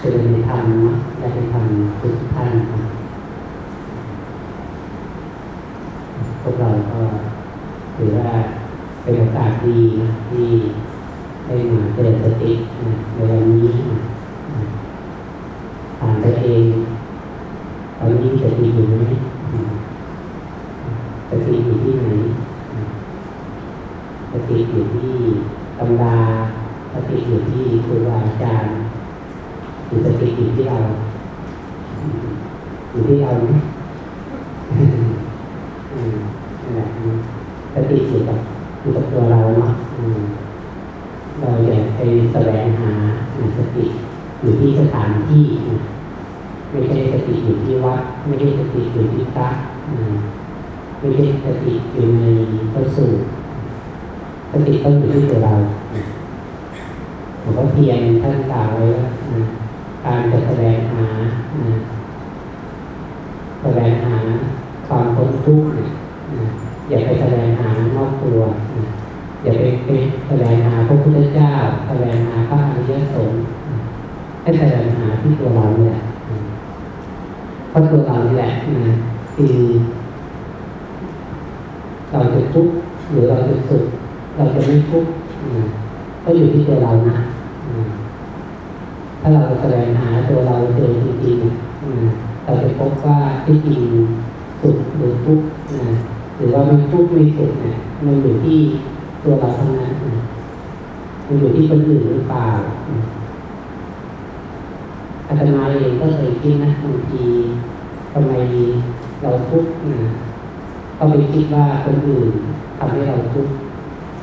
จะเป็นธรรมนะและเป็นธรรมทุกท่านนะพวกเราก็ถือว่าเป็นโอกาสดีนะที่ได้มาเจริญสติในวันนี้นะถามตัวเองตอนนี้สติอยู่ไหมสติอยู่ที่ไหนสติอยู่ที่ตำราสติอยู่ที่ครูบาอาจารย์ หรือสติอยู่ที่เราอยู่ที่เราไหมนั่แหละสติอยู่กับอยู่กับตัวเราเนาะเราอยากไปแสวงหาสติอยู่ที่สถานที่ไม่ใช่สติอยู่ที่วัดไม่ใช่สติอยู่ที่พระไม่ใช่สติอยู่ในพระสูตรสติต้องอยู่ที่ตัวเราหลวงพ่อเพียรท่านกล่าวไว้ว่า การจะแสดงหาแสดงหาความพ้นทุกข์อย่าไปแสดงหานอกตัวอย่าไปไปแสดงหาพระพุทธเจ้าแสดงหาพระอริยสงฆ์ให้แสดงหาที่ตัวเราเนี่ยเพราะตัวเรานี่แหละนะคือเราจะทุกข์หรือเราจะสุขเราจะไม่ทุกข์ก็อยู่ที่ตัวเรานะ ถ้าเราแสดงหาตัวเราเจอจริงๆเราจะพบว่าที่จริงสุขหรือทุกข์หรือว่าม่ทุกข์ไม่สุขเนี่ยมันอยู่ที่ตัวเราทั้งนั้นมันอยู่ที่คนอื่นหรือเปล่าอาตมาเองก็เคยคิดนะบางทีทำไมเราทุกข์นะก็ไปคิดว่าคนอื่นทำให้เราทุกข์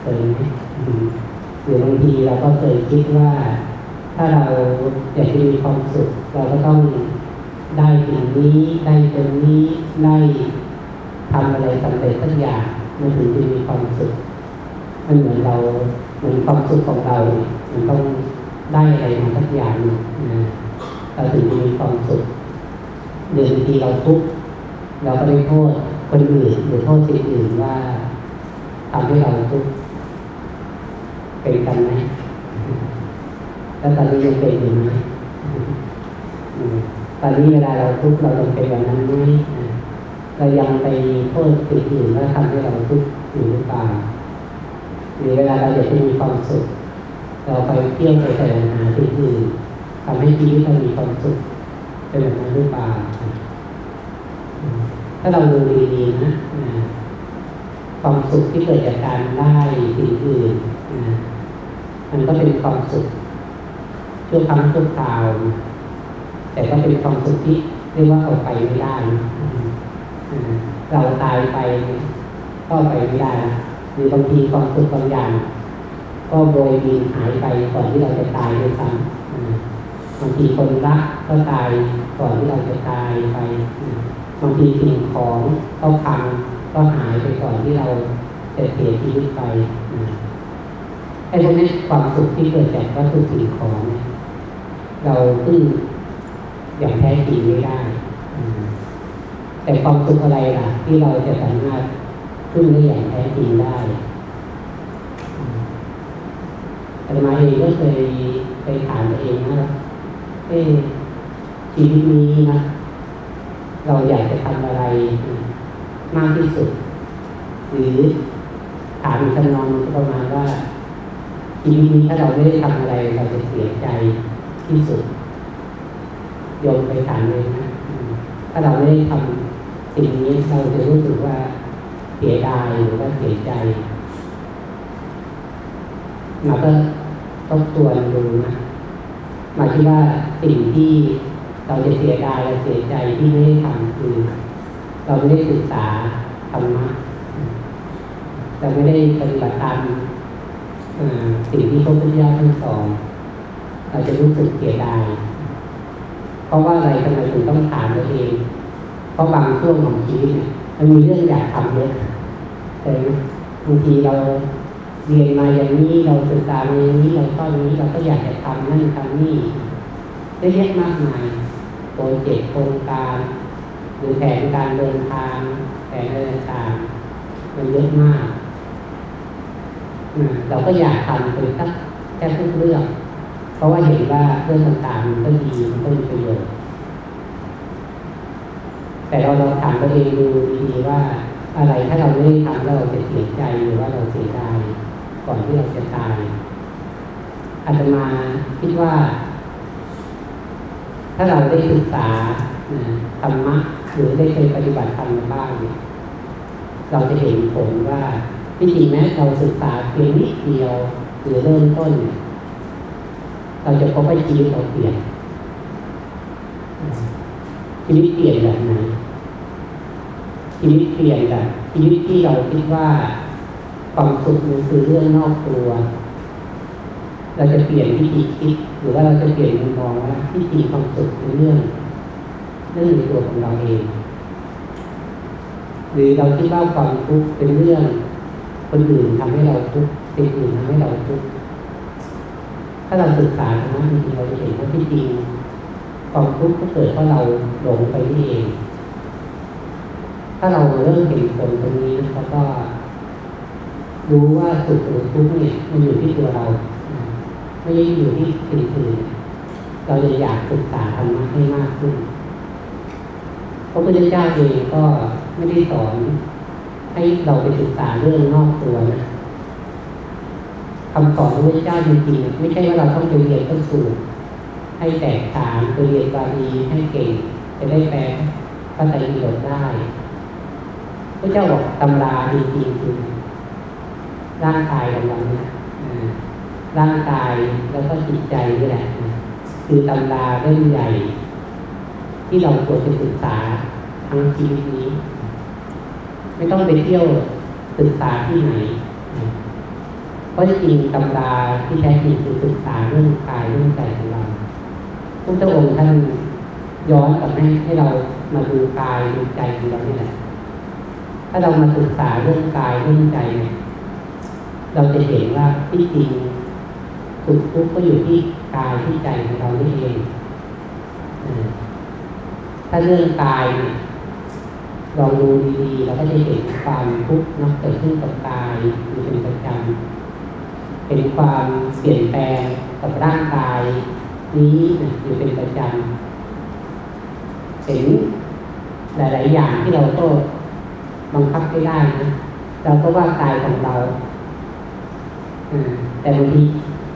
เคยไหมหรือบางทีเราก็เคยคิดว่า ถ้าเราอยากจะมีความสุข เราก็ต้องได้สิ่งนี้ ได้ตรงนี้ได้ทำอะไรสำเร็จสักอย่างมันถึงจะมีความสุขมันเหมือนเราเหมือนความสุขของเรา มันต้องได้อะไรมาสักอย่างนะเราถึงจะมีความสุขเดือนทีเราทุกข์เราก็ไปโทษคนอื่นหรือโทษสิ่งอื่นว่าทำให้เราทุกข์เป็นกันไหม แล้วตอนนี้ยังเป็นอยู่ไหมตอนนี้เวลาเราทุกข์เรายังเป็นแบบนั้นไหมเรายังไปโทษสิ่งอื่นว่าทำให้เราทุกข์อยู่หรือเปล่าหรือเวลาเราอยากจะมีความสุข เราไปเที่ยวไปแสวหาสิ่งอื่นทำให้ชีวิตเรามีความสุขเป็นแบบนั้นหรือเปล่าถ้าเราดูดีๆนะความสุขที่เกิดจากการได้สิ่งอื่นมันก็เป็นความสุข ชั่วครั้งชั่วคราว แต่ก็เป็นความสุขที่เรียกว่าเอาไปไม่ได้เราตายไปก็ไปไม่ได้หรือบางทีความสุขบางอย่าง ก็โบยบินหายไปก่อนที่เราจะตายด้วยซ้ำบางทีคนรักก็ตายก่อนที่เราจะตายไปบางทีสิ่งของก็พังก็หายไปก่อนที่เราจะเสียชีวิตไปไอ้พวกนี้ความสุขที่เกิดจากวัตถุสิ่งของเเราพึ่งอย่างแท้จริงไม่ได้ แต่ความสุขอะไรล่ะ ที่เราจะสามารถพึ่งได้อย่างแท้จริงได้อาตมาเองก็เคยเคยถามตัวเองว่าเอ้ชีวิตนี้นะ เราอยากจะทำอะไรมากที่สุด หรือถามจำนองประมาณว่าชีวิตนี้ถ้าเราไม่ได้ทำอะไรเราจะเสียใจ ที่สุดโยมไปถามเลยนะ ถ้าเราไม่ได้ทำสิ่งนี้เราจะรู้สึกว่าเสียดายหรือว่าเสียใจเราก็ต้องตวนดูนะหมายถึงว่าสิ่งที่เราจะเสียดายและเสียใจที่ไม่ได้ทำคือ เราไม่ได้ศึกษาธรรมะเราไม่ได้ปฏิบัติตามสิ่งที่พระพุทธเจ้าท่านสอน เราจะรู้สึกเสียดาย เพราะว่าอะไรทำไมถึงต้องถามตัวเอง เพราะบางช่วงของชีวิตมันมีเรื่องอยากทำเยอะแต่บางทีเราเรียนมาอย่างนี้เราศึกษามาอย่างนี้เราชอบนี้เราก็อยากจะทำนั่นทำนี่ได้เยอะมากมายโปรเจกต์โครงการหรือแผนการเดินทางแผนอะไรต่างมันเยอะมาก เราก็อยากทำไปสักแค่ทุกเรื่อง เพราะว่าเห็นว่าเรื่องต่างๆมันก็ดีมันก็มีประโยชน์แต่เราเราถามตัวเองดูดีๆว่า อะไรถ้าเราไม่ได้ทำแล้วเราจะเสียใจหรือว่าเราเสียดายก่อนที่เราจะตายอาตมาคิดว่า ถ้าเราได้ศึกษาธรรมะหรือได้เคยปฏิบัติธรรมบ้างเนี่ยเราจะเห็นผลว่าที่จริงแม้เราศึกษาเพียงนิดเดียวหรือเริ่มต้นเนี่ย เราจะพบว่าชีวิตเราเปลี่ยน ชีวิตเปลี่ยนแบบไหนชีวิตเปลี่ยนแบบชีวิตที่เราคิดว่าความสุขมันคือเรื่องนอกตัว เราจะเปลี่ยนวิธีคิด หรือว่าเราจะเปลี่ยนมุมมองว่าที่จริงความสุขคือเรื่องเรื่องในตัวของเราเอง หรือเราคิดว่าความทุกข์เป็นเรื่องคนอื่นทำให้เราทุกข์สิ่งอื่นทำให้เราทุกข์ ถ้าเราศึกษาธรรมะจริงๆเราจะเห็นว่าที่จริงความทุกข์ก็เกิดเพราะเราหลงไปนี่เอง ถ้าเราเริ่มเห็นผลตรงนี้แล้วก็ รู้ว่าสุขหรือทุกข์เนี่ยมันอยู่ที่ตัวเรา ไม่ได้อยู่ที่สิ่งอื่นเราจะอยากศึกษาธรรมะให้มากขึ้นพระพุทธเจ้าเองก็ไม่ได้สอนให้เราไปศึกษาเรื่องนอกตัวนะ คำสอนพระพุทธเจ้าจริงๆไม่ใช่ว่าเราต้องไปเรียนต้นสูตรให้แตกฉานไปเรียนบาลีให้เก่งจะได้แปลพระไตรปิฎกได้พระเจ้าบอกตำราจริงๆคือร่างกายของเราเนี่ยร่างกายแล้วก็จิตใจนี่แหละคือตำราเรื่องใหญ่ ที่เราควรจะศึกษาทั้งชีวิตนี้ ไม่ต้องไปเที่ยวศึกษาที่ไหน ราะจริงตำราที่แท้จริงคือศึกษาเรื่องกายเรื่องใจของเราพระเจ้าองค์ท่านย้อนกลับให้ให้เรามาดูกายดูใจของเรานี่แหละถ้าเรามาศึกษาเรื่องกายเรื่องใจเนี่ยเราจะเห็นว่าที่จริงสุขทุกข์ก็อยู่ที่กายที่ใจของเรานี่เองถ้าเรื่องกายเนี่ยลองดูดีๆเราก็จะเห็นความทุกข์นักเกิดขึ้นกับกายอยู่เป็นประจำ เห็นความเปลี่ยนแปลงกับร่างกายนี้อยู่เป็นประจำเห็นหลาย ๆ อย่างที่เราก็บังคับไม่ได้นะเราก็ว่ากายของเราแต่บางที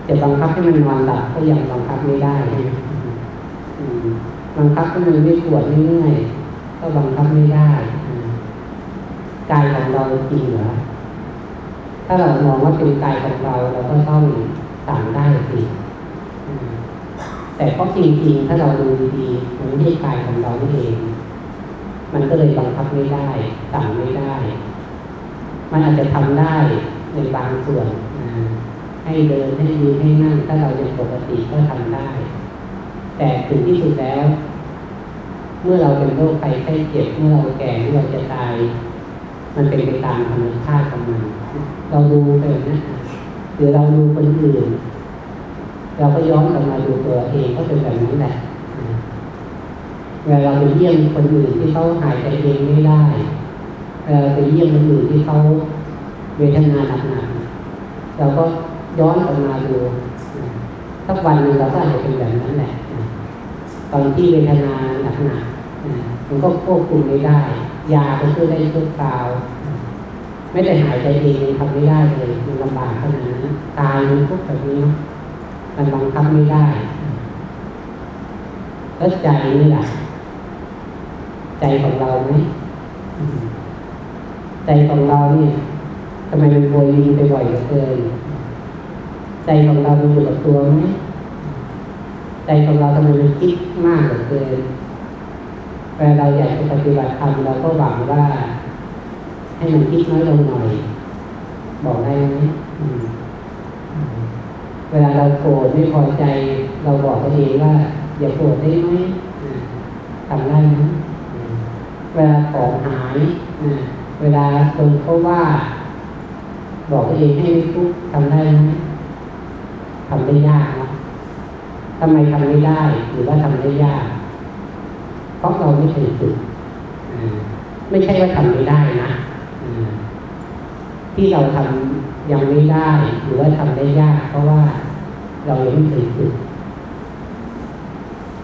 จะบังคับให้มันนอนหลับก็ยังบังคับไม่ได้บังคับให้มันไม่ปวดไม่เมื่อยก็บังคับไม่ได้กายของเราจริงเหรอ ถ้าเรามองว่าเป็นกายของเราเราก็ต้องสั่งได้สิแต่ก็จริงๆ ถ้าเราดูดีๆมันไม่ใช่กายของเราเอง มันก็เลยบังคับไม่ได้สั่งไม่ได้ มันอาจจะทำได้ในบางส่วนให้เดินให้ยืนให้นั่งถ้าเราเป็นปกติก็ทำได้ แต่ถึงที่สุดแล้ว เมื่อเราเป็นโรคภัยไข้เจ็บเมื่อเราแก่เมื่อเราจะตาย มันเป็นไปตามธรรมชาติของมัน เราดูไปนะหรือเราดูคนอื่น เราก็ย้อนกลับมาดูตัวเองก็เป็นแบบนี้แหละเวลาเราไปเยี่ยมคนอื่นที่เขาหายใจเองไม่ได้เวลาไปเยี่ยมคนอื่นที่เขาเวทนาหนักๆเราก็ย้อนกลับมาดูสักวันหนึ่งเราก็อาจจะเป็นแบบนั้นแหละตอนที่เวทนาหนักๆมันก็ควบคุมไม่ได้ ยาก็ช่วยได้ชั่วคราว ไม่ได้หายใจเองทำไม่ได้เลยมันลำบากขนาดนั้ตายมันทุกแบบนี้มันบังคับไม่ได้แล้วใจนี่แหละใจของเราไหมใจของเราเนี่ยทำไมมันโวยวินไปบ่อยเหลือเกินใจของเราอยู่กับตัวไหมใจของเราทำไมมันคิดมากเหลือเกินเวลาเราอยากจะปฏิบัติธรรมเราก็หวังว่า ให้มันคิดน้อยลงหน่อย บอกได้ไหมเวลาเราโกรธไม่พอใจเราบอกตัวเองว่า อย่าโกรธได้ไหมทำได้ไหมเวลาของหายเวลาคนเขาว่า บอกตัวเองให้ไม่ทุกข์ทำได้ไหมทำได้ยากนะทำไมทำไม่ได้ หรือว่าทำได้ยากเพราะเราไม่เคยฝึกไม่ใช่ว่าทำไม่ได้นะ ที่เราทำยังไม่ได้หรือว่าทำได้ยาก เพราะว่าเรายังไม่เคยฝึก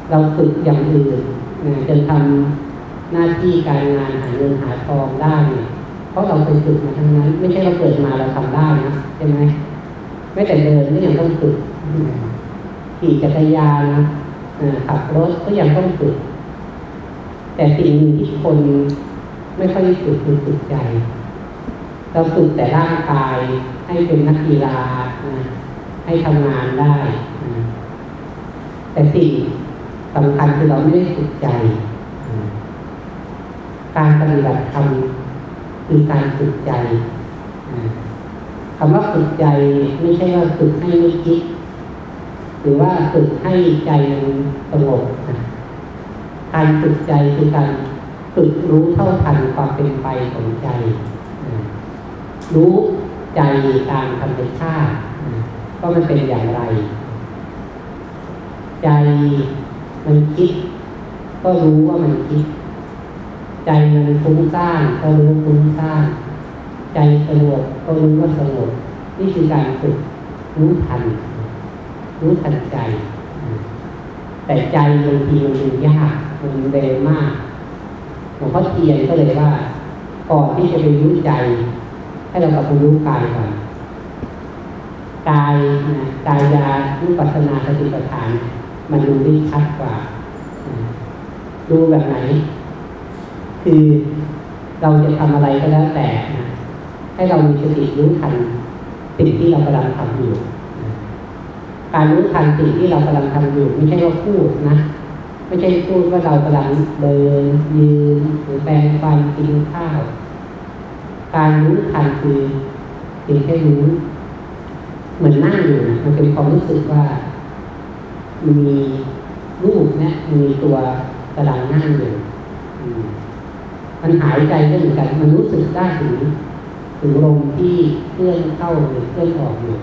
เราฝึกอย่างอื่นนะจนทำหน้าที่การงานหาเงินหาทองได้เนี่ยเพราะเราไปฝึกมาทั้งนั้น ไม่ใช่เราเกิดมาเราทำได้นะใช่ไหมไม่แต่เดินก็ยังต้องฝึกขี่จักรยานขับรถก็ยังต้องฝึก แต่สิ่งหนึ่งที่คนไม่ค่อยฝึกคือฝึกใจ เราฝึกแต่ร่างกายให้เป็นนักกีฬาให้ทำงานได้ แต่สิ่งสำคัญคือเราไม่ได้ฝึกใจ การปฏิบัติธรรมคือการฝึกใจคำว่าฝึกใจไม่ใช่ว่าฝึกให้ไม่คิด หรือว่าฝึกให้ใจมันสงบการฝึกใจคือการฝึกรู้เท่าทันความเป็นไปของใจ รู้ใจตามธรรมชาติก็มันเป็นอย่างไร ใจมันคิด ก็รู้ว่ามันคิด ใจมันฟุ้งซ่านก็รู้ฟุ้งซ่านใจสงบก็รู้ว่าสงบนี่คือการฝึกรู้ทัน รู้ทันใจ แต่ใจบางทีมันดูยากมันเร็วมากหลวงพ่อเทียนก็เลยว่าก่อนที่จะไปรู้ใจ ให้เรากลับไปรู้กายก่อนกายนะกายยานุปัสนาสติปัฏฐาน มันดูได้ชัดกว่าดูแบบไหน คือเราจะทำอะไรก็แล้วแต่นะให้เรามีสติรู้ทันสิ่งที่เรากำลังทำอยู่ การรู้ทันสิ่งที่เรากำลังทำอยู่ ไม่ใช่ว่าพูดนะไม่ใช่พูดว่าเรากำลังเดินยืนหรือแปลงฟันกินข้าว การรู้ทันคือเพียงแค่รู้เหมือนนั่งอยู่นะมันเป็นความรู้สึกว่า มีรูปเนี่ยมีตัวกระดังนั่งอยู่มันหายใจได้เหมือนกัน มันรู้สึกได้ถึงถึงลมที่เคลื่อนเข้าหรือเคลื่อนออกอยู่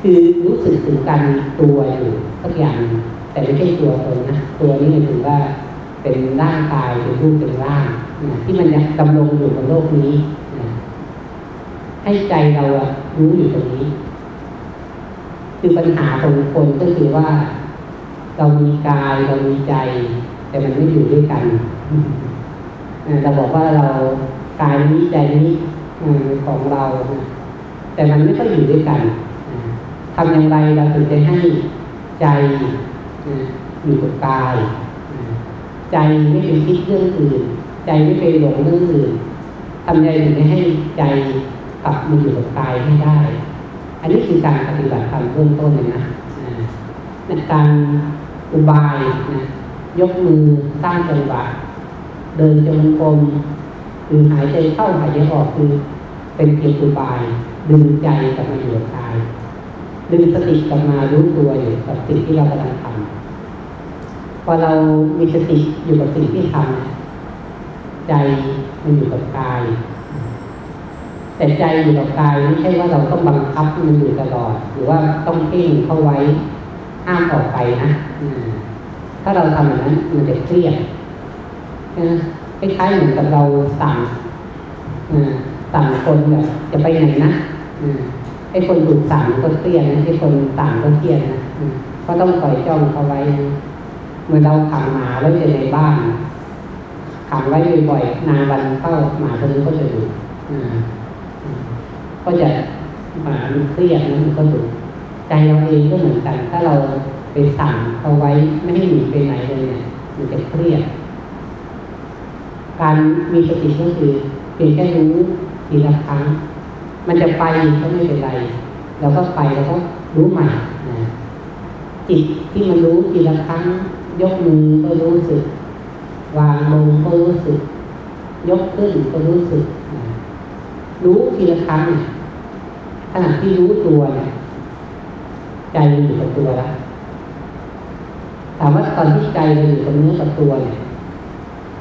คือรู้สึกถึงการตัวอยู่สักอย่างแต่ไม่ใช่ตัวตนนะตัวนี้ถือว่าเป็นร่างกายเป็นรูปเป็นร่าง ที่มันยังดำรงอยู่บนโลกนี้นะให้ใจเรารู้อยู่ตรงนี้ คือปัญหาของคนก็คือว่า เรามีกายเรามีใจ แต่มันไม่อยู่ด้วยกันเราบอกว่าเรากายนี้ใจนี้ของเรา แต่มันไม่ค่อยอยู่ด้วยกันทำอย่างไรเราถึงจะให้ใจอยู่กับกาย ใจไม่ไปคิดเรื่องอื่น ใจไม่ไปหลงเรื่องอื่นทำยังไงถึงจะให้ใจกลับมาอยู่กับกายให้ได้ อันนี้คือการปฏิบัติธรรมเบื้องต้นเลยนะในการอุบายนะยกมือสร้างจังหวะเดินจงกรมหรือหายใจเข้าหายใจออกคือเป็นเพียงอุบายดึงใจกลับมาอยู่กับกายดึงสติกลับมารู้ตัวอยู่กับสิ่งที่เรากำลังทำพอเรามีสติอยู่กับสิ่งที่ทำ ใจมันอยู่กับกาย แต่ใจอยู่กับกายไม่ใช่ว่าเราต้องบังคับมันอยู่ตลอด หรือว่าต้องเพ่งเข้าไว้ห้ามออกไปนะถ้าเราทำอย่างนั้นมันจะเครียดคล้ายๆเหมือนกับเราสั่งสั่งคนแบบจะไปไหนนะไอ้คนถูกสั่งก็เครียดนะไอ้คนสั่งก็เครียดนะก็ต้องคอยจ้องเขาไว้เมื่อเราขังหมาไว้ในบ้าน ขังไว้บ่อยๆนานวันเข้าหมาตัวนี้ก็จะดุก็จะหมามันเครียดนะมันก็ดุใจเราเองก็เหมือนกัน ถ้าเราไปสั่งเขาไว้ไม่ให้หนีไปไหนเลยเนี่ยมันจะเครียด การมีสติก็คือเพียงแค่รู้ทีละครั้ง มันจะไปก็ไม่เป็นไรเราก็ไปแล้วก็รู้ใหม่นะจิตที่มันรู้ทีละครั้ง ยกมือก็รู้สึก วางลงก็รู้สึก ยกขึ้นก็รู้สึก รู้ทีละครั้งขณะที่รู้ตัวเนี่ยใจมันอยู่กับตัวล้วถามว่าตอนที่ใจเราอยู่กับเนื้อกับตัวเนี่ย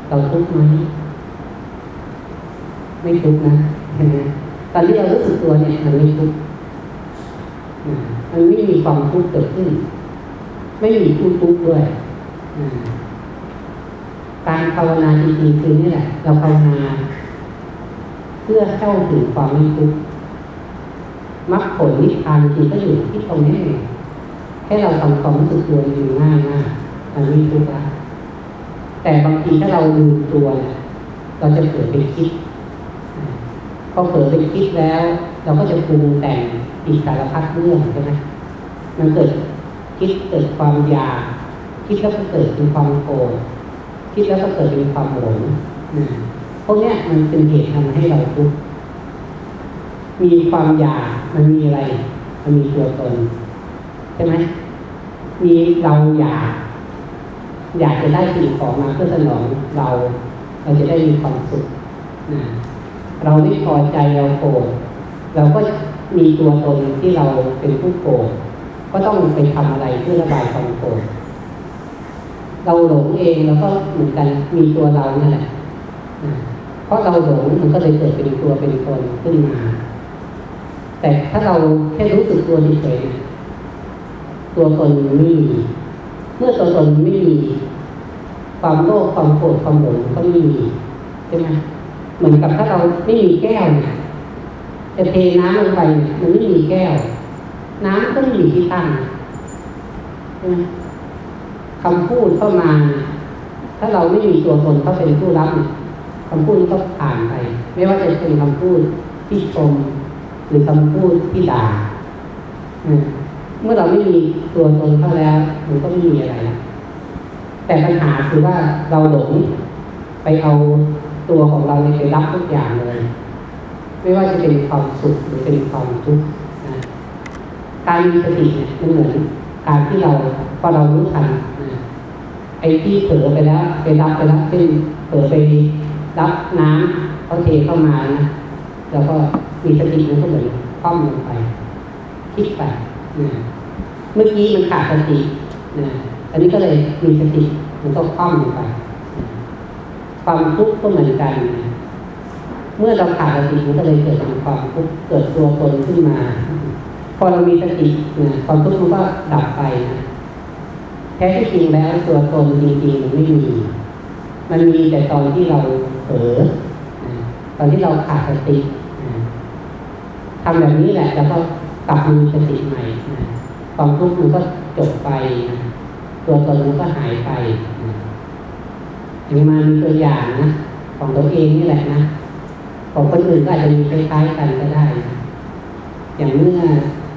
เราทุกข์ไหมไม่ทุกข์นะเห็นไหมตอนที่เรารู้สึกตัวเนี่ยมันไม่ทุกข์มันไม่มีความทุกข์เกิดขึ้น ไม่มีผู้ทุกข์ด้วย การภาวนาจริงๆคือนี่แหละ เราภาวนา เพื่อเข้าถึงความไม่ทุกข์มรรคผลนิพพานจริงก็อยู่ที่ตรงนี้เองให้เราทำความรู้สึกตัวอยู่ง่ายมากมันไม่ทุกข์ละแต่บางทีถ้าเราลืมตัวเราจะเกิดไปคิดพอเผลอไปคิดแล้ว เราก็จะปรุงแต่งอีกสารพัดเรื่องใช่ไหมมันเกิดคิดเกิดความอยากคิดแล้วก็เกิดเป็นความโกรธ คิดแล้วก็เกิดเป็นความหลงนะพวกนี้มันเป็นเหตุทำให้เราทุกข์มีความอยากมันมีอะไร มันมีตัวตนใช่ไหมมีเราอยาก อยากจะได้สิ่งของมาเพื่อสนองเรา เราจะได้มีความสุขนะเราไม่พอใจเราโกรธเราก็มีตัวตนที่เราเป็นผู้โกรธก็ต้องไปทำอะไรเพื่อระบายความโกรธ เราหลงเองแล้วก็เหมือนกันมีตัวเรานั่นแหละเพราะเราหลงมันก็เลยเกิดเป็นตัวเป็นตนขึ้นมาแต่ถ้าเราแค่รู้สึกตัวเฉยตัวตนไม่มีเมื่อตัวตนไม่มีความโลภความโกรธความหลงก็ไม่มีใช่ไหมเหมือนกับถ้าเราไม่มีแก้วจะเทน้ำลงไปมันไม่มีแก้ว น้ำก็ไม่มีที่ตั้งใช่ไหม คำพูดเข้ามา ถ้าเราไม่มีตัวตนเขาเป็นผู้รับเนี่ยคำพูดนี้ก็ผ่านไป ไม่ว่าจะเป็นคำพูดที่ชม หรือคำพูดที่ด่าเมื่อเราไม่มีตัวตนเข้าแล้วมันก็ไม่มีอะไรแล้วแต่ปัญหาคือว่าเราหลงไปเอาตัวของเราไปรับทุกอย่างเลย ไม่ว่าจะเป็นความสุขหรือเป็นความทุกข์การมีสติเนี่ยมันเหมือนการที่เราพอเรารู้ทัน ไอ้ที่เผลอไปแล้วไปรับไปแล้วเช่นเผลอไปรับน้ำเขาเทเข้ามานะแล้วก็มีสติมันก็เหมือนคว่ำลงไปคิดไปนะเมื่อกี้มันขาดสตินะอันนี้ก็เลยมีสติมันก็คว่ำลงไป ความทุกข์ก็เหมือนกันเมื่อเราขาดสติมันก็เลยเกิดความทุกข์เกิดตัวตนขึ้นมา พอเรามีสตินะความทุกข์มันก็ดับไปนะ แท้ที่จริงแล้วตัวตนจริงๆมันไม่มี มันมีแต่ตอนที่เราเผลอตอนที่เราขาดสติทำแบบนี้แหละ แล้วก็กลับมีสติใหม่ความทุกข์มันก็จบไป ตัวตนมันก็หายไปอย่างมามีตัวอย่างนะของตัวเองนี่แหละนะของคนอื่นก็อาจจะมีคล้ายๆกันก็ได้ อย่างเมื่อ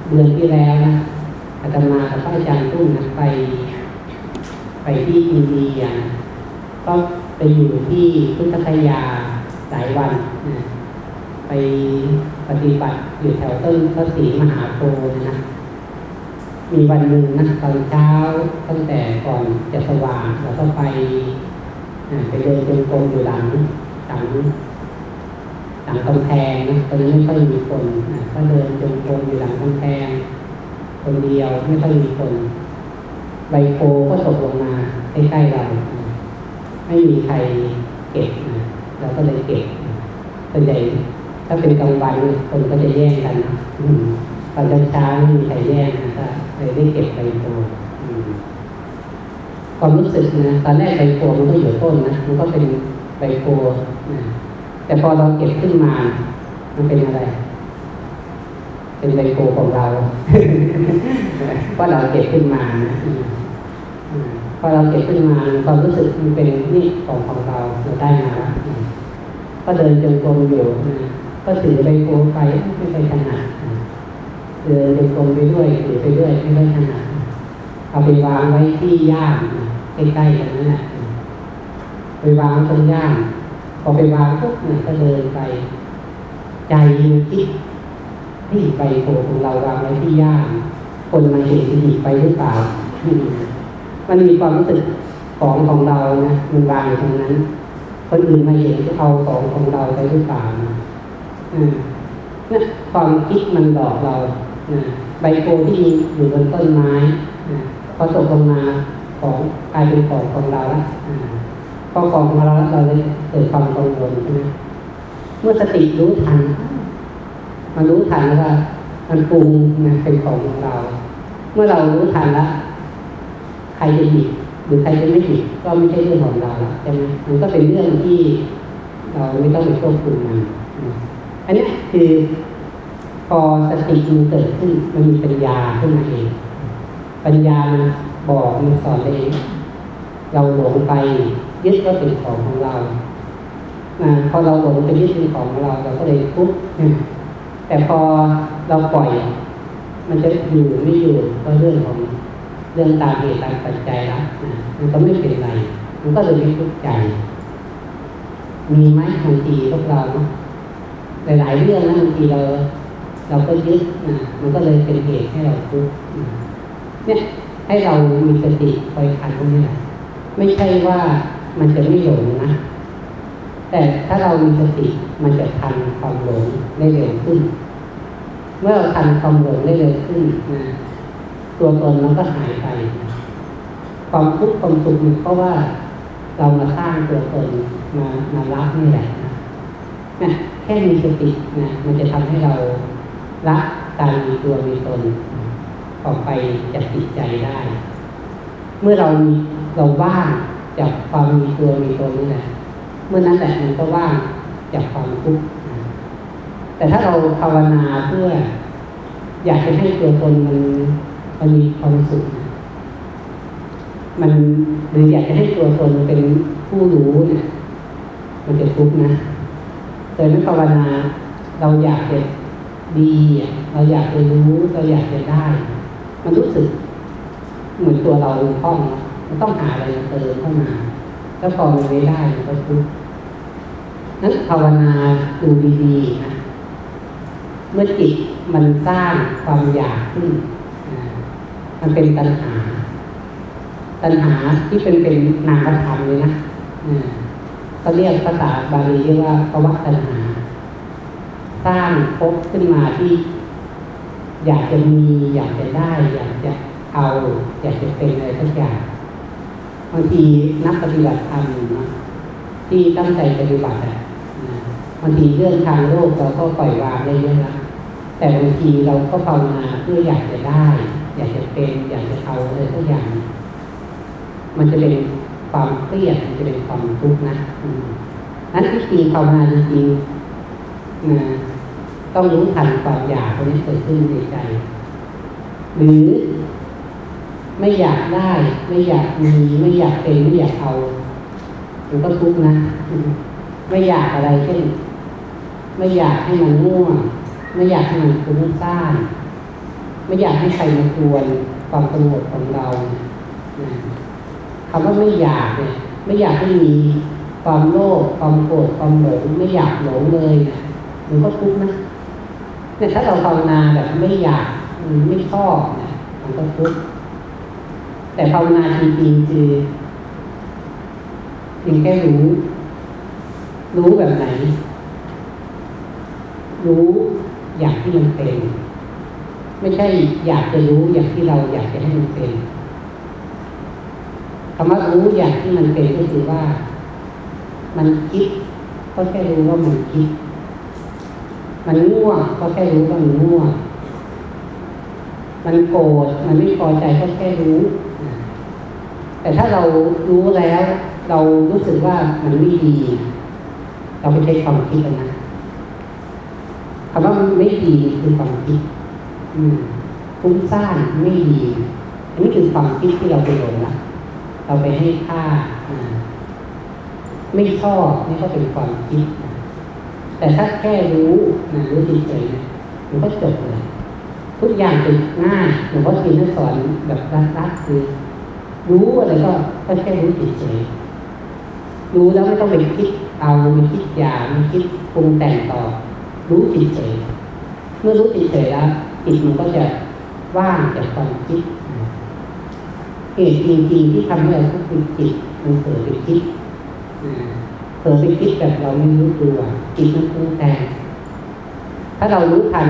เดือนที่แล้วนะอาตมากับพระอาจารย์ตุ้มนะไป ที่อินเดีย ก็ไปอยู่ที่พุทธคยาหลายวันนะไปปฏิบัติอยู่แถวต้นพระศรีมหาโพธิ์นะมีวันหนึ่งนะตอนเช้าตั้งแต่ก่อนจะสว่างเราก็ไปไปเดินจงกรมอยู่หลังหลังหลังกำแพงนะตอนนี้ไม่ค่อยมีคนก็เดินจงกรมอยู่หลังกำแพงคนเดียวไม่ค่อยมีคน ใบโพก็ตกลงมาใกล้ๆเราไม่มีใครเก็บนะเราก็เลยเก็บส่วนใหญ่ถ้าเป็นกลางวันคนก็จะแย่งกันตอนเช้าไม่มีใครแย่งนะก็เลยได้เก็บใบโพความรู้สึกนะตอนแรกใบโพมันก็อยู่ต้นนะมันก็เป็นใบโพนะแต่พอเราเก็บขึ้นมา มันเป็นอะไร เป็นใบโพของเรา เพราเราเก็บขึ้นมาพอเราเก็บขึ้นมาความรู้สึกมันเป็นนี่ของของเราเราได้มาแล้วก็เดินจงกรมอยู่ก็ถือใบโพไปไม่ไปขนาดเดินจงกรมไปด้วยถือไปด้วยไม่ได้ขนาดเอาไปวางไว้ที่ย่ามใกล้ๆกันนั่นแหละไปวางตรงย่ามพอไปวางปุ๊บเนี่ยก็เดินไป ใจมันคิดที่ใบโพของเราวางไว้ที่ย่าม คนมาเห็นจะหยิบไปหรือเปล่า มันมีความรู้สึกของของเรานะมันวางอยู่ตรงนั้น คนอื่นมาเห็นจะเอาของของเราไปหรือเปล่าเนี่ยความคิดมันหลอกเราใบโพที่อยู่บนต้นไม้พอตกลงมาของกลายเป็นของของเราแล้วพอของของเราเราเลยเกิดความกังวลใช่ไหมเมื่อสติรู้ทัน มันรู้ทันแล้วว่า มันปรุงนะเป็นของของเรา เมื่อเรารู้ทันแล้วใครจะหยิบหรือใครจะไม่หยิบก็ไม่ใช่เรื่องของเราแล้วใช่ไหมมันก็เป็นเรื่องที่เราไม่ต้องไปควบคุมมันอันนี้คือ พอสติมันเกิดขึ้นมันมีปัญญาขึ้นมาเอง ปัญญามันบอกมันสอนเองเราหลงไปยึดก็เป็นของของเราพอเราหลงไปยึดเป็นของของเรา เราก็เลยทุกข์แต่พอ เราปล่อย มันจะอยู่ไม่อยู่ก็เรื่องของเรื่องตามเหตุตามปัจจัยละนะมันก็ไม่เป็นไร มันก็เลยไม่ทุกข์ใจ มีไหมบางทีพวกเราเนาะหลายๆเรื่องนะบางทีเรา เราก็ยึดนะมันก็เลยเป็นเหตุให้เราทุกข์เนี่ยให้เรามีสติคอยทันพวกนี้แหละไม่ใช่ว่ามันจะไม่หลงนะแต่ถ้าเรามีสติมันจะทันความหลงได้เร็วขึ้น เมื่อเราทันความหลงได้เร็วขึ้นนะตัวตนมันก็หายไป ความทุกข์ความสุขเพราะว่าเรามาสร้างตัวตนมามารับนี่แหละนะแค่มีสตินะมันจะทำให้เราละการมีตัวมีตนออกไปจากจิตใจได้ เมื่อเราเราว่างจากความมีตัวมีตนนี่แหละเมื่อนั้นแหละมันก็ว่างจากความทุกข์ แต่ถ้าเราภาวนาเพื่อ อยากจะให้ตัวตนมันมันมีความสุขมันหรืออยากจะให้ตัวตนเป็นผู้รู้เนี่ยมันจะทุกข์นะแต่ไม่ภาวนาเราอยากจะดี เราอยากจะรู้เราอยากจะได้ มันรู้สึก เหมือนตัวเราคล่องมันต้องหาอะไรมาเติมเข้ามาแล้วพอมันไม่ได้มันก็ทุกข์นั้นภาวนาดูดีๆนะ เมื่อจิตมันสร้างความอยากขึ้น มันเป็นตัณหา ตัณหาที่เป็นเป็นนามธรรมเลยนะเขาเรียกภาษาบาลีเรียกว่าภวะตัณหา สร้างพบขึ้นมาที่ อยากจะมีอยากจะได้ อยากจะเอา อยากจะเป็นอะไรสักอย่างบางทีนักปฏิบัติธรรมนะที่ตั้งใจปฏิบัติอะบางทีเรื่องทางโลกเราก็ปล่อยวางได้เยอะนะ แต่บางทีเราก็ภาวนาเพื่ออยากจะได้ อยากจะเป็นอยากจะเอาอะไรสักอย่าง มันจะเป็นความเครียดมันจะเป็นความทุกข์นะนั้นที่จริงภาวนาจริงๆนะต้องรู้ทันความอยากที่เกิดขึ้นในใจ หรือไม่อยากได้ ไม่อยากมี ไม่อยากเป็นไม่อยากเอามันก็ทุกข์นะ ไม่อยากอะไรเช่น ไม่อยากให้มันง่วง ไม่อยากให้มันฟุ้งซ่านไม่อยากให้ใครมาทวนความสงบของเราคำว่าไม่อยากเนี่ยไม่อยากให้มีความโลภความโกรธความหลงไม่อยากหลงเลยมันก็ทุกข์นะเนี่ยถ้าเราภาวนาแบบไม่อยากไม่ชอบเนี่ยมันก็ทุกข์แต่ภาวนาจริงๆคือเพียงแค่รู้ รู้แบบไหน รู้ อยางที่มันเป็น ไม่ใช่อยากจะรู้อย่างที่เราอยากจะให้มันเป็นคำว่ารู้อย่างที่มันเป็นก็คือว่า มันคิดก็แค่รู้ว่ามันคิด มันง่วงก็แค่รู้ว่ามันง่วงมันโกรธมันไม่พอใจก็แค่รู้ แต่ถ้าเรารู้แล้ว เรารู้สึกว่ามันไม่ดี เราไปใช้ความคิดนะ คำว่าไม่ดีคือความคิดฟุ้งซ่านไม่ดีอันนี้คือความคิดที่เราไปหลงละเราไปให้ค่า ไม่ชอบนี่ก็เป็นความคิด แต่ถ้าแค่รู้นะรู้เฉยๆมันก็จบเลยทุกอย่างเป็นง่ายหลวงพ่อทียนสอนแบบรัดๆคือ รู้อะไรก็ก็แค่รู้เฉยๆรู้แล้วไม่ต้องไปคิดเอาไม่คิดอยากไม่คิดปรุงแต่งต่อ รู้เฉยเมื่อรู้เฉยแล้วจิตมันก็จะว่างจากความคิดเหตุจริงๆที่ทำให้เราทุกข์จิตมันเกิดไปคิดเกิดไปคิดแบบเราไม่รู้ตัวจิตมันปรุงแต่งถ้าเรารู้ทัน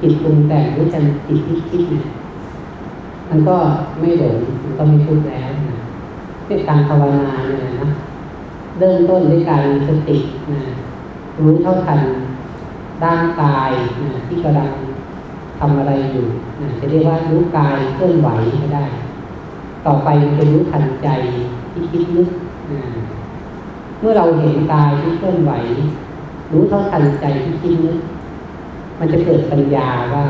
จิตปรุงแต่งรู้ทันจิตที่คิดเนี่ยมันก็ไม่หลงมันก็ไม่ทุกข์แล้วนะเป็นการภาวนาเนี่ยนะเริ่มต้นด้วยการสตินะรู้เท่าทัน ร่างกายนะที่กำลังทำอะไรอยู่นะจะเรียกว่ารู้กายเคลื่อนไหวก็ได้ ต่อไปจะรู้ทันใจที่คิดนึกนะเมื่อเราเห็นกายที่เคลื่อนไหว รู้เท่าทันใจที่คิดนึกมันจะเกิดปัญญาว่า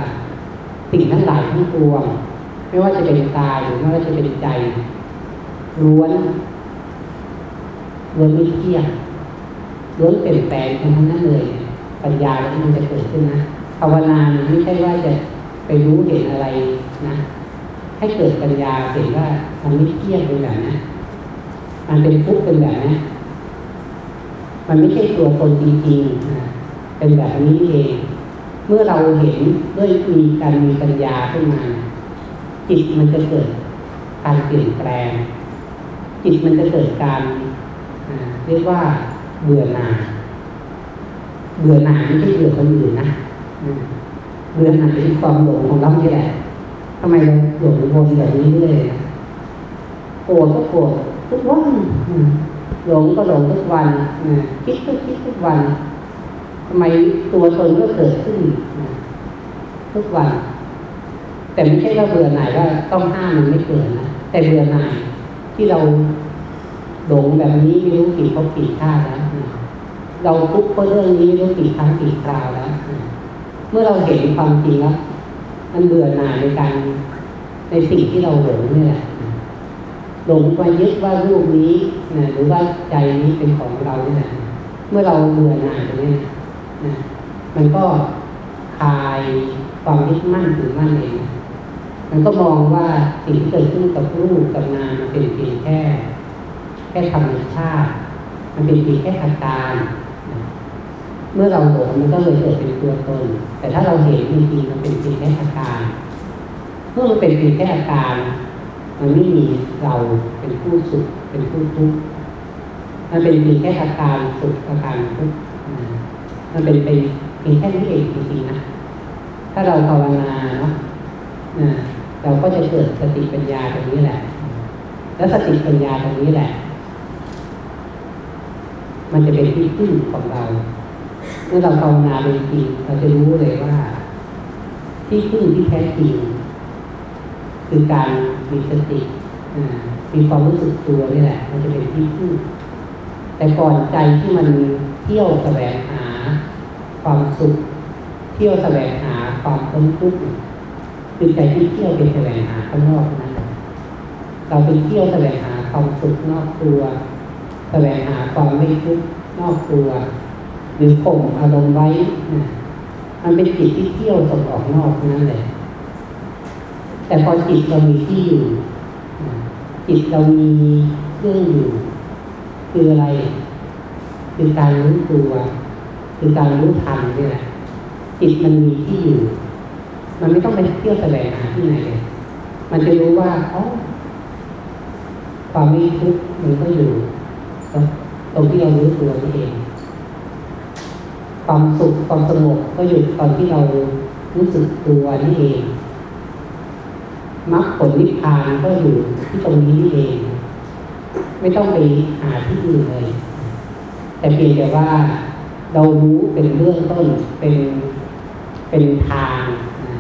สิ่งทั้งหลายทั้งปวงไม่ว่าจะเป็นกายหรือไม่ว่าจะเป็นใจล้วนล้วนไม่เที่ยงล้วนเปลี่ยนแปลงทั้งนั้นเลย ปัญญาที่มันจะเกิดขึ้นนะภาวนาไม่ใช่ว่าจะไปรู้เห็นอะไรนะให้เกิดปัญญาเห็นว่ามันไม่เที่ยงเป็นแบบนะมันเป็นทุกข์เป็นแบบนะมันไม่ใช่ตัวตนจริงๆนะเป็นแบบนี้เอง เมื่อเราเห็นด้วยมีการมีปัญญาขึ้นมา จิตมันจะเกิดการเปลี่ยนแปลง จิตมันจะเกิดการเรียกว่าเบื่อหน่าย เบื่อหน่ายไม่ใช่เบื่อคนอื่นนะเบื่อหน่ายเป็นความหลงของเราที่แหละทำไมเราหลงวนแบบนี้เรื่อยโกรธก็โกรธทุกวันหลงก็หลงทุกวันคิดก็คิดทุกวันทำไมตัวตนก็เกิดขึ้นทุกวัน แต่ไม่ใช่ว่าเบื่อหน่ายว่าต้องห้ามมันไม่เกิดนะแต่เบื่อหน่ายที่เราหลงแบบนี้ไม่รู้กี่พบกี่ชาติแล้ว เราทุกข์เพราะเรื่องนี้ไม่รู้กี่ครั้งกี่คราวแล้ว เมื่อเราเห็นความจริงแล้วมันเบื่อหน่ายในการในสิ่งที่เราหลงนี่แหละหลงไปยึดว่ารูปนี้นะหรือว่าใจนี้เป็นของเราเนี่แหละเมื่อเราเบื่อหน่ายตรงนี้นะมันก็คลายความยึดมั่นถือมั่นเองมันก็มองว่าสิ่งที่เกิดขึ้นกับรูปกับนามมันเป็นเพียงแค่ แค่ธรรมชาติ มันเป็นเพียงแค่อาการ เมื่อเราหลงมันก็เลยเกิดเป็นตัวตน แต่ถ้าเราเห็นจริงๆมันเป็นเพียงแค่อาการเมื่อมันเป็นเพียงแค่อาการมันไม่มีเราเป็นผู้สุขเป็นผู้ทุกข์มันเป็นเพียงแค่อาการสุขอาการทุกข์มันเป็นเพียงแค่นี้เองจริงๆนะถ้าเราภาวนาเนาะเราก็จะเกิดสติปัญญาตรงนี้แหละ แล้วสติปัญญาตรงนี้แหละ มันจะเป็นที่พึ่งของเรา เมื่อเราภาวนาเป็นจริงเราจะรู้เลยว่า ที่พึ่งที่แท้จริงคือการมีสติมีความรู้สึกตัวนี่แหละ มันจะเป็นที่พึ่งแต่ก่อนใจที่มันเที่ยวแสวงหา ความสุข เที่ยวแสวงหาความพ้นทุกข์คือใจที่เที่ยวไปแสวงหาข้างนอกนั้นเราไปเที่ยวแสวงหาความสุขนอกตัว แสวงหาความไม่ทุกข์นอกตัว หรือข่มอารมณ์ไว้ มันเป็นจิตที่เที่ยวส่งออกนอกนั่นแหละ แต่พอจิตเรามีที่อยู่ จิตเรามีเครื่องอยู่ คืออะไร คือการรู้ตัว คือการรู้ทันนี่แหละ จิตมันมีที่อยู่ มันไม่ต้องไปเที่ยวแสวงหาที่ไหนเลยมันจะรู้ว่าอ๋อความไม่ทุกข์มันก็อยู่ตรงที่เรารู้ตัวนี่เอง ความสุขความสงบก็อยู่ตอนที่เรารู้สึกตัวนี่เองมรรคผลนิพพานก็อยู่ที่ตรงนี้นี่เอง ไม่ต้องไปหาที่อื่นเลย แต่เพียงแต่ว่าเรารู้เป็นเรื่องต้นเป็นเป็นทางนะ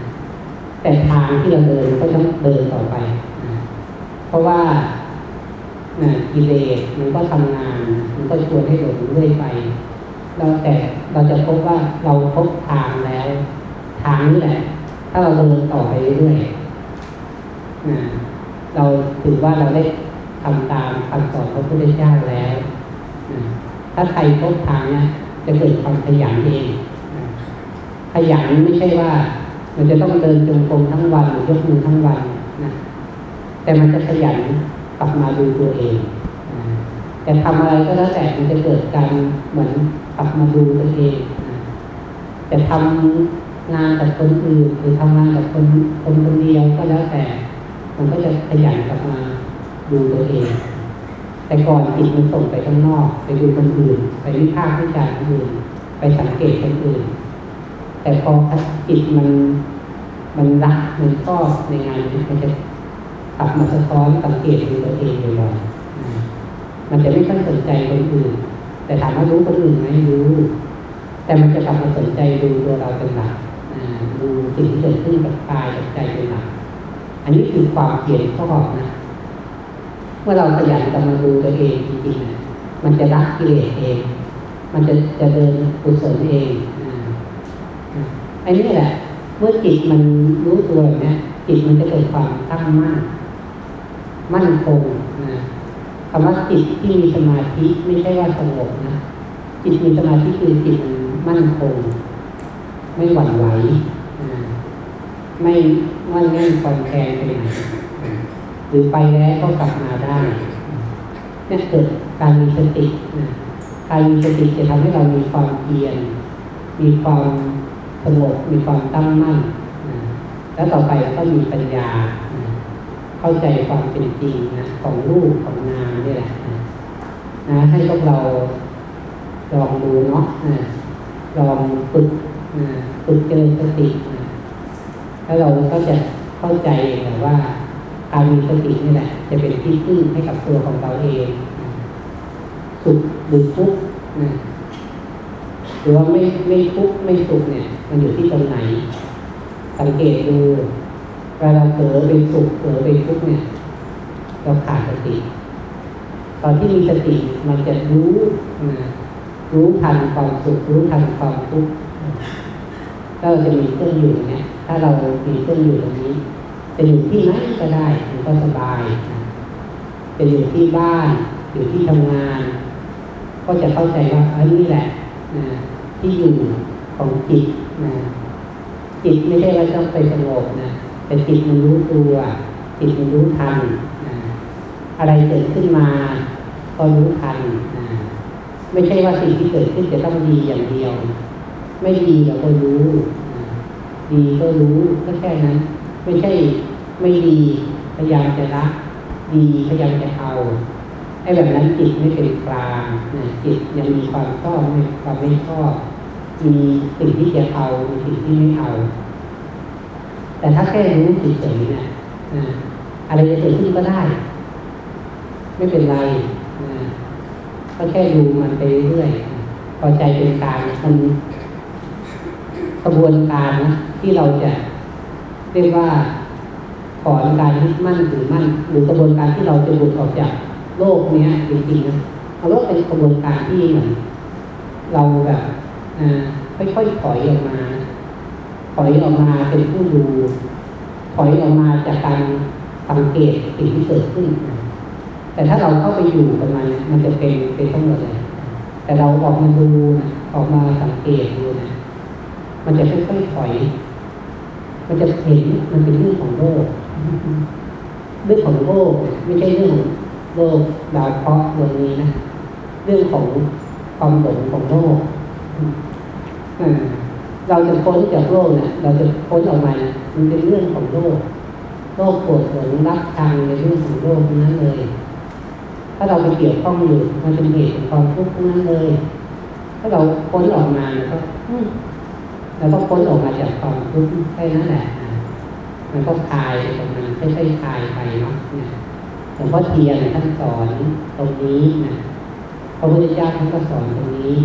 แต่ทางที่เราเดินก็ต้องเดินต่อไปนะเพราะว่านะกิเลสมันก็ทำงาน มันก็ชวนให้หลงเรื่อยไป เราแต่เราจะพบว่าเราพบทางแล้ว ทางนี้แหละ ถ้าเราเดินต่อไปเรื่อยนะเราถือว่าเราได้ทำตามคำสอนพระพุทธเจ้าแล้วถ้าใครพบทางเนี้ยจะเกิดความขยันเองขยันไม่ใช่ว่า มันจะต้องเดินจงกรมทั้งวันหรือยกมือทั้งวันนะแต่มันจะขยันกลับมาดูตัวเอง แต่ทำอะไรก็แล้วแต่มันจะเกิดการเหมือนกลับมาดูตัวเองจะทำงานกับคนอื่นหรือทำงานกับคนคนคนเดียวก็แล้วแต่ มันก็จะขยันกลับมาดูตัวเอง แต่ก่อนจิตมันส่งไปข้างนอก ไปดูคนอื่น ไปวิพากษ์วิจารณ์คนอื่น ไปสังเกตคนอื่น แต่พอจิตมันมันรักมันชอบในงานมันจะกลับมาสะท้อนสังเกตดูตัวเองบ่อยๆ มันจะไม่ค่อยสนใจคนอื่น แต่ถามว่ารู้คนอื่นไหมรู้ แต่มันจะกลับมาสนใจดูตัวเราเป็นหลักดูสิ่งที่เกิดขึ้นกับกายกับใจเป็นหลัก อันนี้คือความเพียรข้อนะเมื่อเราขยันกลับมาดูตัวเองจริงๆนะมันจะรักกิเลสเอง มันจะจะเดินกุศลเองอันนี้แหละ เมื่อจิตมันรู้ตัวเนี่ยจิตมันจะเกิดความตั้งมั่นมั่นคงนะ คำว่าจิตที่มีสมาธิไม่ใช่ว่าสงบนะจิตมีสมาธิคือจิตมั่นคง ไม่หวั่นไหวอ่ไม่ว่าแน่นคลอนแคลนไปไหนหรือไปแล้วก็กลับมาได้นี่เกิดการมีสตินะการมีสติจะทำให้เรามีความเพียรมีความสงบมีความตั้งมั่นนะแล้วต่อไปก็มีปัญญา เข้าใจความเป็นจริงนะของรูปของนามนี่แหละนะนะให้พวกเราลองดูเนาะนะลองฝึกนะฝึกเจริญสตินะแล้วเราก็จะเข้าใจแหละว่าการมีสตินี่แหละ จะเป็นที่พึ่งให้กับตัวของเราเองสุขหรือทุกข์นะหรือว่าไม่ไม่ทุกข์ไม่สุขเนี่ย มันอยู่ที่ตรงไหน สังเกตดู เวลาเราเผลอไปสุขเผลอไปทุกข์เนี่ยเราขาดสติ ตอนที่มีสติมันจะรู้นะรู้ทันความสุขรู้ทันความทุกข์ก็จะมีเครื่องอยู่เนี่ย ถ้าเรามีเครื่องอยู่ตรงนี้ จะอยู่ที่ไหนก็ได้มันก็สบาย จะอยู่ที่บ้าน อยู่ที่ทำงาน ก็จะเข้าใจว่าอันนี้แหละนะที่อยู่ของจิตนะจิตไม่ใช่ว่าต้องไปสงบนะ แต่จิตมันรู้ตัวจิตมันรู้ทันนะอะไรเกิดขึ้นมาก็รู้ทันนะไม่ใช่ว่าสิ่งที่เกิดขึ้นจะต้องดีอย่างเดียว ไม่ดีเราก็รู้นะดีก็รู้ก็แค่นั้น ไม่ใช่ไม่ดีพยายามจะรักดีพยายามจะเอาไอ้แบบนั้นจิตไม่เป็นกลางนะจิตยังมีความชอบความไม่ชอบมีสิ่งที่จะเอามีสิ่งที่ไม่เอา แต่ถ้าแค่รู้เฉยๆเนี่ยนะอะไรจะเกิดขึ้นก็ได้ ไม่เป็นไรก็แค่ดูมันไปเรื่อยๆพอใจเป็นกลางมันกระบวนการนะที่เราจะเรียกว่าถอนการยึดมั่นถือมั่นหรือกระบวนการที่เราจะหลุดออกจากโลกเนี้ยจริงๆนะเอาว่าเป็นกระบวนการที่เหมือนเราแบบค่อยๆถอยออกมา ถอยออกมาเป็นผู้ดู ถอยออกมาจากการสังเกตสิ่งที่เกิดขึ้น แต่ถ้าเราเข้าไปอยู่กับมันมันจะเป็นเป็นทั้งหมดเลย แต่เราออกมาดูนะออกมาสังเกตดูนะมันจะค่อยๆถอย มันจะเห็นมันเป็นเรื่องของโลกเรื่องของโลกไม่ใช่เรื่องของโลกดาวเคราะห์ดวงนี้นะเรื่องของความหลงของโลกอ่า เราจะพ้นจากโลกเนี่ยเราจะพ้นออกมาเนี่ยมันเป็นเรื่องของโลก โลกปวดหลงรักชังในเรื่องของโลกนั้นเลย ถ้าเราไปเกี่ยวข้องอยู่มันเป็นเหตุของความทุกข์นั้นเลย ถ้าเราพ้นออกมาแล้วก็อืมแล้วก็พ้นออกมาจากความทุกข์แค่นั้นแหละมันก็คลายตรงนั้นค่อยๆคลายไปเนาะเนี่ยหลวงพ่อเทียนท่านสอนตรงนี้นะพระพุทธเจ้าท่านก็สอนตรงนี้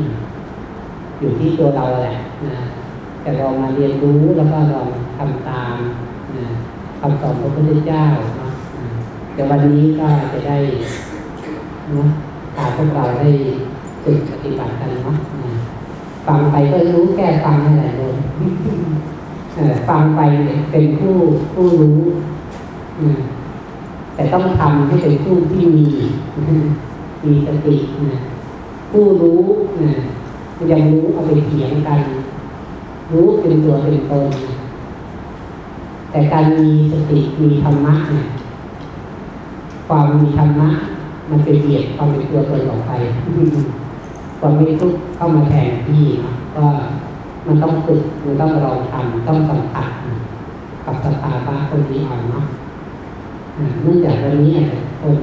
อยู่ที่ตัวเราแหละนะ แต่เรามาเรียนรู้แล้วก็ลองทำตามคำสอนพระพุทธเจ้าเนาะอ่าเดี๋ยววันนี้ก็จะได้เนาะพาพวกเราได้ฝึกปฏิบัติกันเนาะฟังไปก็รู้แก้ฟังนั่นแหละโยมฟังไปเนี่ยเป็นผู้ผู้รู้แต่ต้องทำให้เป็นผู้ที่มีมีสติผู้รู้นะยังรู้เอาไปเถียงกัน รู้เป็นตัวเป็นตนแต่การมีสติมีธรรมะเนี่ยความมีธรรมะ มันเป็นเบียดความเป็นตัวตนออกไปความไม่ทุกข์เข้ามาแทนที่เนาะก็มันต้องฝึกมันต้องลองทำต้องสัมผัสกับสภาวะตรงนี้เอาเนาะเนื่องจากวันนี้เนี่ยคน